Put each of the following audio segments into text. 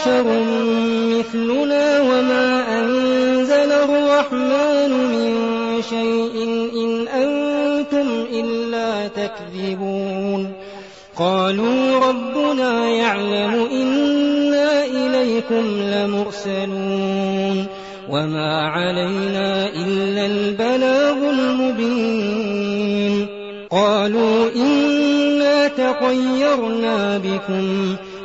بشر مثلنا وما أنزل الرحمن من شيء إن أنتم إلا تكذبون. قالوا ربنا يعلم إنا إليكم لمرسلون. وما علينا إلا البلاغ المبين. قالوا إنا تطيرنا بكم.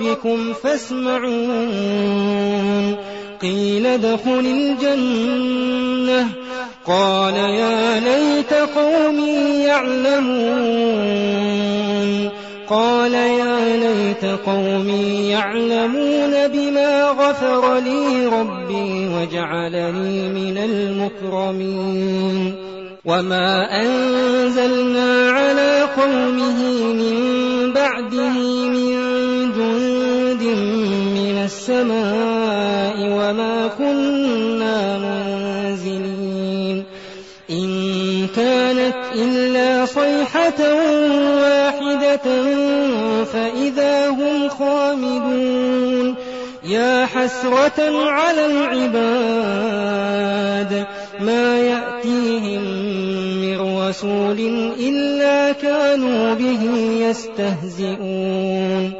بربكم فاسمعون. قيل ادخل الجنة. قال يا ليت قومي يعلمون. قال يا ليت قومي يعلمون بما غفر لي ربي وجعلني من المكرمين. وما أنزلنا على قومه من بعده السماء وما كنا منزلين. إن كانت إلا صيحة واحدة خامدون. يا حسرة على العباد ما يأتيهم من رسول إلا كانوا به يستهزئون.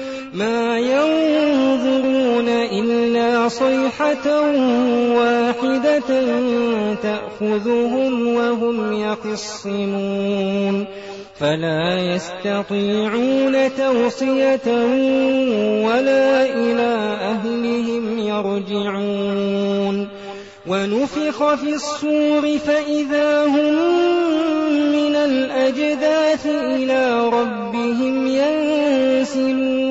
ما ينظرون إلا صيحة واحدة تأخذهم وهم يخصمون فلا يستطيعون توصية ولا إلى أهلهم يرجعون ونفخ في الصور فإذا هم من الأجداث إلى ربهم ينسلون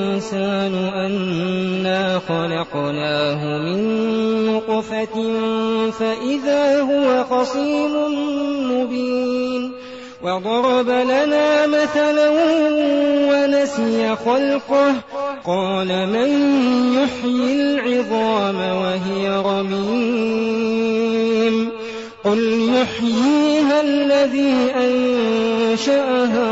أنا خلقناه من نطفة فإذا هو خصيم مبين وضرب لنا مثلا ونسي خلقه قال من يحيي العظام وهي رميم قل يحييها الذي أنشأها